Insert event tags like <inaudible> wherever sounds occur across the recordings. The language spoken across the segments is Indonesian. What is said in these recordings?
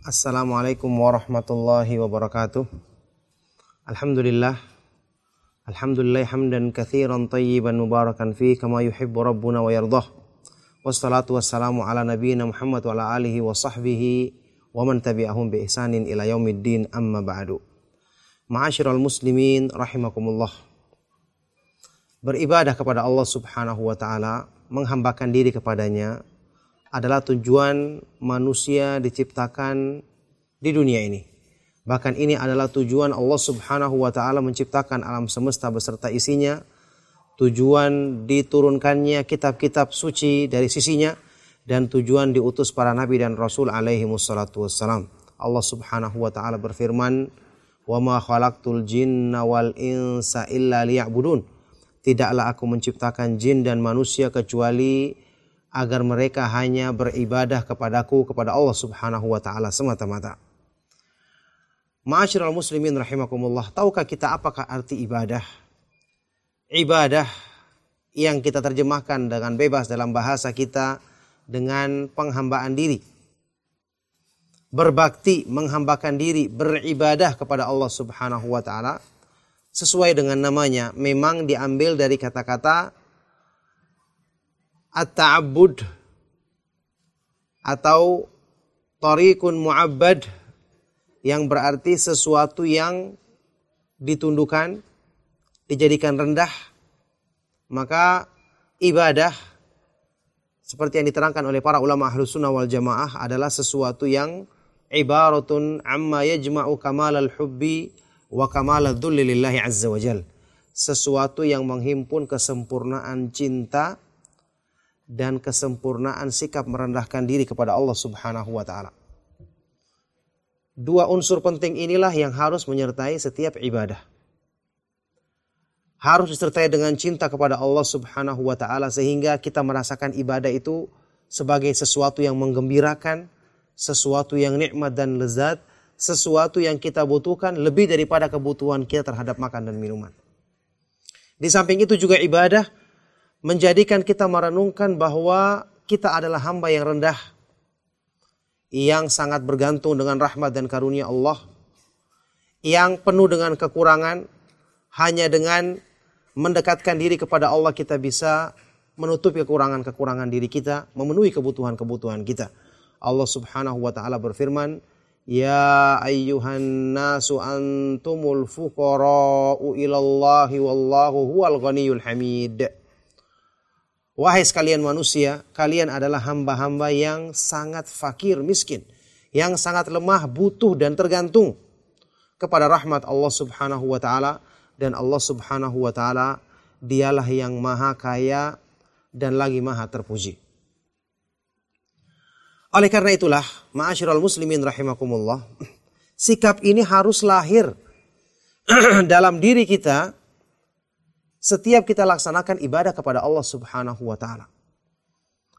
Assalamualaikum warahmatullahi wabarakatuh. Alhamdulillah. Alhamdulillah hamdan kathiran tayyiban mubarakan fi kama yuhibbu rabbuna wa yardah. Wassalatu wassalamu ala nabiyyina Muhammad wa ala alihi wa sahbihi wa man tabi'ahum bi ihsanin ila yaumiddin amma ba'du. Ma'asyiral muslimin rahimakumullah. Beribadah kepada Allah Subhanahu wa taala, menghambakan diri kepadanya adalah tujuan manusia diciptakan di dunia ini. Bahkan ini adalah tujuan Allah Subhanahu wa taala menciptakan alam semesta beserta isinya. Tujuan diturunkannya kitab-kitab suci dari sisinya dan tujuan diutus para nabi dan rasul alaihi wassalatu wassalam. Allah Subhanahu wa taala berfirman, "Wa ma khalaqtul jinna wal insa illa liya'budun." Tidaklah aku menciptakan jin dan manusia kecuali agar mereka hanya beribadah kepadaku kepada Allah Subhanahu wa taala semata-mata. Ma'asyiral muslimin rahimakumullah, tahukah kita apakah arti ibadah? Ibadah yang kita terjemahkan dengan bebas dalam bahasa kita dengan penghambaan diri. Berbakti, menghambakan diri, beribadah kepada Allah Subhanahu wa taala sesuai dengan namanya memang diambil dari kata-kata at-ta'abbud atau tariqun mu'abbad yang berarti sesuatu yang ditundukkan, dijadikan rendah, maka ibadah seperti yang diterangkan oleh para ulama ahlu sunnah wal jamaah adalah sesuatu yang ibaratun amma yajma'u kamal al-hubbi wa kamal al-dhulli lillahi azza wa jal. Sesuatu yang menghimpun kesempurnaan cinta dan kesempurnaan sikap merendahkan diri kepada Allah subhanahu wa ta'ala. Dua unsur penting inilah yang harus menyertai setiap ibadah. Harus disertai dengan cinta kepada Allah Subhanahu wa taala sehingga kita merasakan ibadah itu sebagai sesuatu yang menggembirakan, sesuatu yang nikmat dan lezat, sesuatu yang kita butuhkan lebih daripada kebutuhan kita terhadap makan dan minuman. Di samping itu juga ibadah menjadikan kita merenungkan bahwa kita adalah hamba yang rendah yang sangat bergantung dengan rahmat dan karunia Allah, yang penuh dengan kekurangan, hanya dengan mendekatkan diri kepada Allah kita bisa menutupi kekurangan-kekurangan diri kita, memenuhi kebutuhan-kebutuhan kita. Allah Subhanahu wa taala berfirman, "Ya ayyuhan nasu antumul fuqara'u ilallahi wallahu huwal ghaniyul hamid." Wahai sekalian manusia, kalian adalah hamba-hamba yang sangat fakir, miskin, yang sangat lemah, butuh dan tergantung kepada rahmat Allah Subhanahu wa taala dan Allah Subhanahu wa taala dialah yang maha kaya dan lagi maha terpuji. Oleh karena itulah, ma'asyiral muslimin rahimakumullah, sikap ini harus lahir <clears throat> dalam diri kita setiap kita laksanakan ibadah kepada Allah Subhanahu wa taala.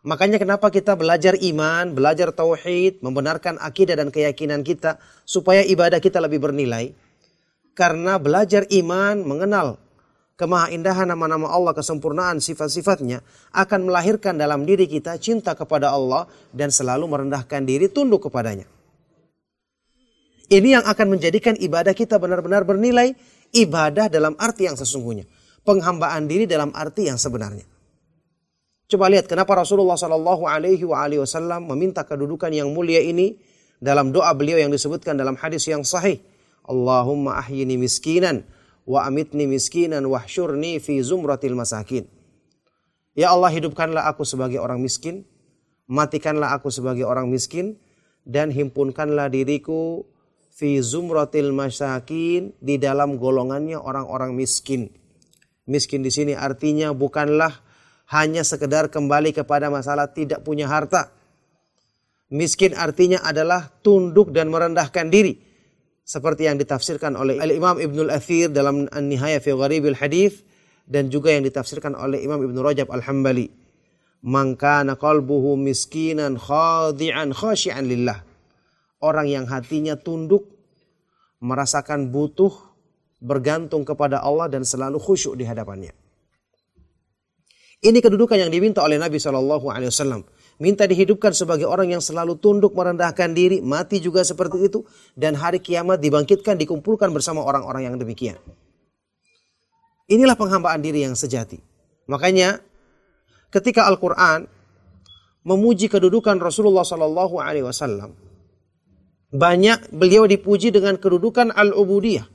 Makanya kenapa kita belajar iman, belajar tauhid, membenarkan akidah dan keyakinan kita supaya ibadah kita lebih bernilai. Karena belajar iman, mengenal kemahaindahan nama-nama Allah, kesempurnaan sifat-sifatnya akan melahirkan dalam diri kita cinta kepada Allah dan selalu merendahkan diri tunduk kepadanya. Ini yang akan menjadikan ibadah kita benar-benar bernilai ibadah dalam arti yang sesungguhnya penghambaan diri dalam arti yang sebenarnya. Coba lihat kenapa Rasulullah Shallallahu Alaihi Wasallam meminta kedudukan yang mulia ini dalam doa beliau yang disebutkan dalam hadis yang sahih. Allahumma ahyini miskinan wa amitni miskinan wahsyurni fi zumratil masakin. Ya Allah hidupkanlah aku sebagai orang miskin, matikanlah aku sebagai orang miskin, dan himpunkanlah diriku fi zumratil masakin di dalam golongannya orang-orang miskin. Miskin di sini artinya bukanlah hanya sekedar kembali kepada masalah tidak punya harta. Miskin artinya adalah tunduk dan merendahkan diri. Seperti yang ditafsirkan oleh Al-Imam Ibnul Athir dalam An-Nihaya fi Gharibil Hadith dan juga yang ditafsirkan oleh Imam Ibnu Rajab Al-Hambali. Man kana qalbuhu miskinan khadi'an khashi'an lillah. Orang yang hatinya tunduk, merasakan butuh, bergantung kepada Allah dan selalu khusyuk di hadapannya. Ini kedudukan yang diminta oleh Nabi Shallallahu Alaihi Wasallam. minta dihidupkan sebagai orang yang selalu tunduk merendahkan diri, mati juga seperti itu, dan hari kiamat dibangkitkan, dikumpulkan bersama orang-orang yang demikian. Inilah penghambaan diri yang sejati. Makanya ketika Al-Quran memuji kedudukan Rasulullah Sallallahu Alaihi Wasallam, banyak beliau dipuji dengan kedudukan al-ubudiyah,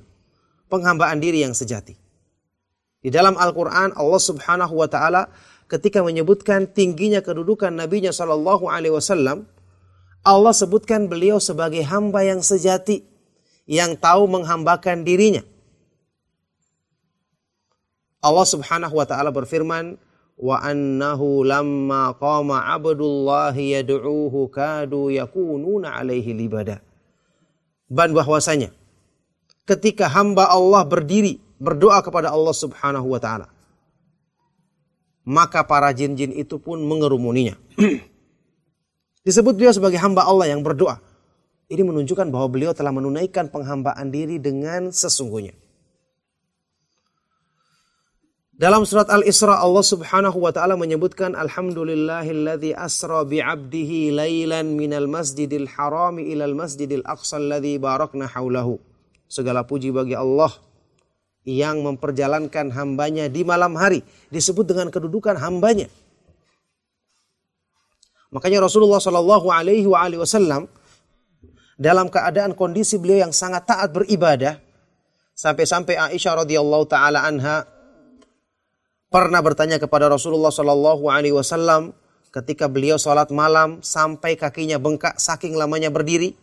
penghambaan diri yang sejati. Di dalam Al-Quran Allah Subhanahu Wa Taala ketika menyebutkan tingginya kedudukan Nabi-Nya Shallallahu Alaihi Wasallam, Allah sebutkan beliau sebagai hamba yang sejati, yang tahu menghambakan dirinya. Allah Subhanahu Wa Taala berfirman, wa annahu lamma qama abdullahi yad'uhu kadu yakununa alaihi libada. Dan bahwasanya ketika hamba Allah berdiri berdoa kepada Allah Subhanahu wa taala maka para jin-jin itu pun mengerumuninya. <clears throat> Disebut beliau sebagai hamba Allah yang berdoa. Ini menunjukkan bahwa beliau telah menunaikan penghambaan diri dengan sesungguhnya. Dalam surat Al-Isra Allah Subhanahu wa taala menyebutkan alhamdulillahilladzi asra bi 'abdihi lailan minal masjidil harami ilal masjidil aqsa alladzi barakna haulahu. Segala puji bagi Allah yang memperjalankan hambanya di malam hari disebut dengan kedudukan hambanya. Makanya Rasulullah Shallallahu Alaihi Wasallam dalam keadaan kondisi beliau yang sangat taat beribadah sampai-sampai Aisyah radhiyallahu taala anha pernah bertanya kepada Rasulullah Shallallahu Alaihi Wasallam ketika beliau sholat malam sampai kakinya bengkak saking lamanya berdiri.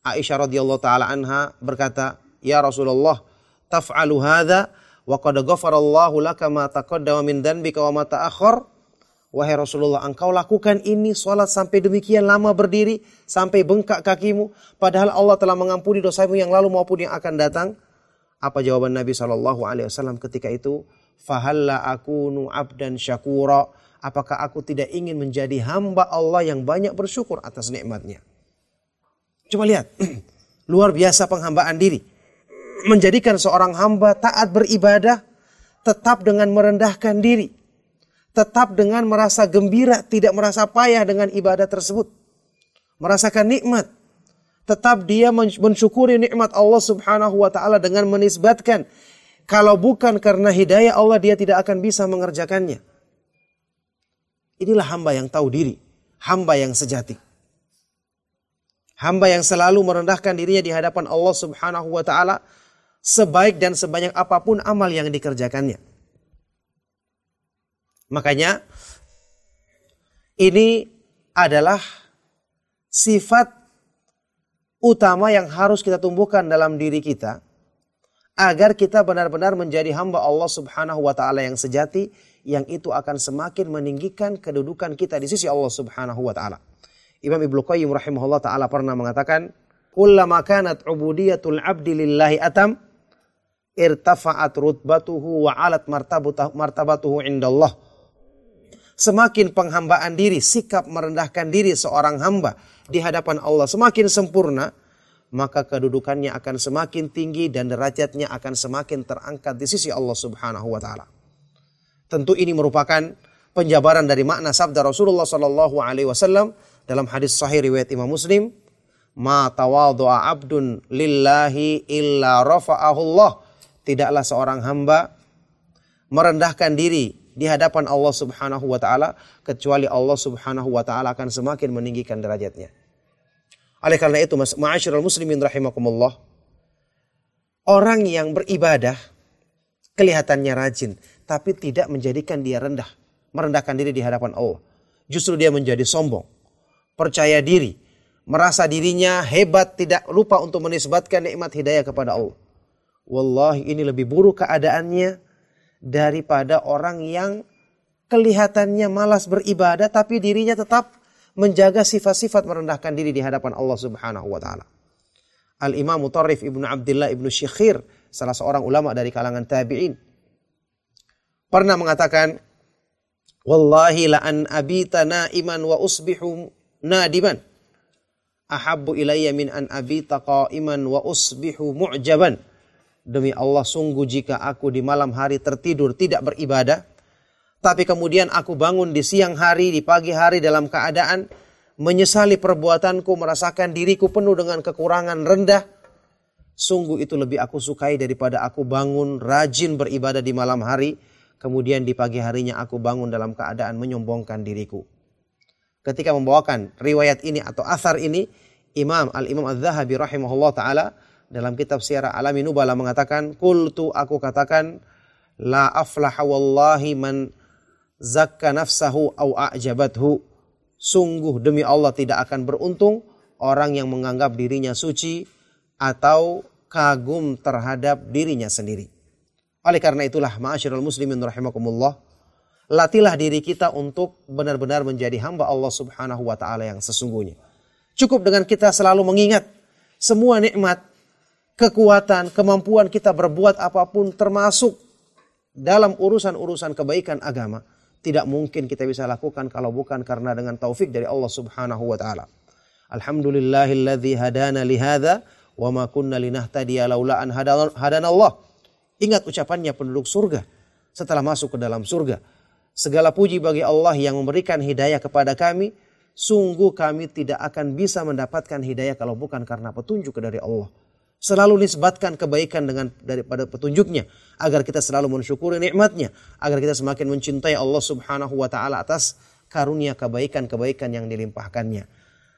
Aisyah radhiyallahu taala anha berkata, "Ya Rasulullah, taf'alu hadha wa qad ghafarallahu laka ma taqaddama min dhanbika wa ma ta'akhkhar Wahai Rasulullah, engkau lakukan ini sholat sampai demikian lama berdiri, sampai bengkak kakimu, padahal Allah telah mengampuni dosamu yang lalu maupun yang akan datang. Apa jawaban Nabi Shallallahu Alaihi Wasallam ketika itu? Fahalla nu abdan syakura. Apakah aku tidak ingin menjadi hamba Allah yang banyak bersyukur atas nikmatnya? Coba lihat, <clears throat> luar biasa penghambaan diri menjadikan seorang hamba taat beribadah tetap dengan merendahkan diri. Tetap dengan merasa gembira, tidak merasa payah dengan ibadah tersebut. Merasakan nikmat. Tetap dia mensyukuri nikmat Allah subhanahu wa ta'ala dengan menisbatkan. Kalau bukan karena hidayah Allah, dia tidak akan bisa mengerjakannya. Inilah hamba yang tahu diri. Hamba yang sejati. Hamba yang selalu merendahkan dirinya di hadapan Allah subhanahu wa ta'ala sebaik dan sebanyak apa pun amal yang dikerjakannya. Makanya ini adalah sifat utama yang harus kita tumbuhkan dalam diri kita agar kita benar-benar menjadi hamba Allah Subhanahu wa taala yang sejati yang itu akan semakin meninggikan kedudukan kita di sisi Allah Subhanahu wa taala. Imam Ibnu Qayyim rahimahullah taala pernah mengatakan, "Kullama kanat ubudiyatul 'abdi lillahi atam" irtafa'at rutbatuhu wa alat martabatuhu indallah. Semakin penghambaan diri, sikap merendahkan diri seorang hamba di hadapan Allah semakin sempurna, maka kedudukannya akan semakin tinggi dan derajatnya akan semakin terangkat di sisi Allah Subhanahu wa taala. Tentu ini merupakan penjabaran dari makna sabda Rasulullah sallallahu alaihi wasallam dalam hadis sahih riwayat Imam Muslim, "Ma tawadhu'a 'abdun lillahi illa rafa'ahu Allah." tidaklah seorang hamba merendahkan diri di hadapan Allah Subhanahu wa taala kecuali Allah Subhanahu wa taala akan semakin meninggikan derajatnya. Oleh karena itu, ma'asyiral muslimin rahimakumullah, orang yang beribadah kelihatannya rajin tapi tidak menjadikan dia rendah, merendahkan diri di hadapan Allah. Justru dia menjadi sombong, percaya diri, merasa dirinya hebat, tidak lupa untuk menisbatkan nikmat hidayah kepada Allah. Wallahi ini lebih buruk keadaannya daripada orang yang kelihatannya malas beribadah tapi dirinya tetap menjaga sifat-sifat merendahkan diri di hadapan Allah Subhanahu wa taala. Al-Imam Mutarrif Ibnu Abdullah Ibnu Syekhir, salah seorang ulama dari kalangan tabi'in, pernah mengatakan, Wallahi la an abita naiman wa usbihu nadiman. Ahabbu ilayya min an abita qa'iman wa usbihu mu'jaban. Demi Allah sungguh jika aku di malam hari tertidur tidak beribadah, Tapi kemudian aku bangun di siang hari, di pagi hari dalam keadaan menyesali perbuatanku, merasakan diriku penuh dengan kekurangan rendah. Sungguh itu lebih aku sukai daripada aku bangun rajin beribadah di malam hari. Kemudian di pagi harinya aku bangun dalam keadaan menyombongkan diriku. Ketika membawakan riwayat ini atau asar ini, Imam Al-Imam Az-Zahabi rahimahullah ta'ala dalam kitab Syiarah Alami Nubala mengatakan, Kultu aku katakan, La aflaha wallahi man zakka nafsahu au a'jabathu. Sungguh demi Allah tidak akan beruntung orang yang menganggap dirinya suci atau kagum terhadap dirinya sendiri. Oleh karena itulah ma'asyiral muslimin rahimakumullah, latihlah diri kita untuk benar-benar menjadi hamba Allah Subhanahu wa taala yang sesungguhnya. Cukup dengan kita selalu mengingat semua nikmat, kekuatan, kemampuan kita berbuat apa pun termasuk dalam urusan-urusan kebaikan agama tidak mungkin kita bisa lakukan kalau bukan karena dengan taufik dari Allah Subhanahu wa taala. Alhamdulillahilladzi hadana li hadza wa ma linahtadiya laula an hadana Allah. Ingat ucapannya penduduk surga setelah masuk ke dalam surga. Segala puji bagi Allah yang memberikan hidayah kepada kami. Sungguh kami tidak akan bisa mendapatkan hidayah kalau bukan karena petunjuk dari Allah. Selalu nisbatkan kebaikan dengan daripada petunjuknya agar kita selalu mensyukuri nikmatnya, agar kita semakin mencintai Allah Subhanahu wa taala atas karunia kebaikan-kebaikan yang dilimpahkannya.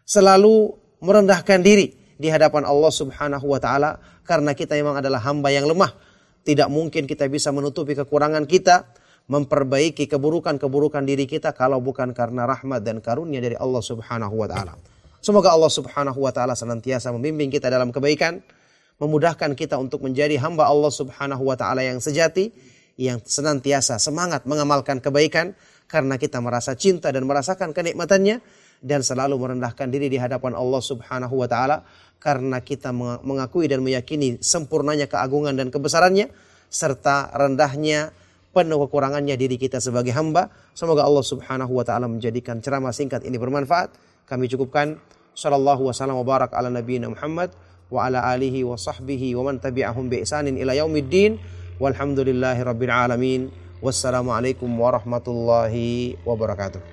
Selalu merendahkan diri di hadapan Allah Subhanahu wa taala karena kita memang adalah hamba yang lemah. Tidak mungkin kita bisa menutupi kekurangan kita, memperbaiki keburukan-keburukan diri kita kalau bukan karena rahmat dan karunia dari Allah Subhanahu wa taala. Semoga Allah Subhanahu wa taala senantiasa membimbing kita dalam kebaikan memudahkan kita untuk menjadi hamba Allah Subhanahu wa taala yang sejati yang senantiasa semangat mengamalkan kebaikan karena kita merasa cinta dan merasakan kenikmatannya dan selalu merendahkan diri di hadapan Allah Subhanahu wa taala karena kita mengakui dan meyakini sempurnanya keagungan dan kebesarannya serta rendahnya penuh kekurangannya diri kita sebagai hamba. Semoga Allah Subhanahu wa taala menjadikan ceramah singkat ini bermanfaat. Kami cukupkan sallallahu wasallam wa barak ala nabiyina Muhammad wa ala alihi wa sahbihi wa man tabi'ahum bi ihsanin ila yaumiddin walhamdulillahi rabbil alamin wassalamu alaikum warahmatullahi wabarakatuh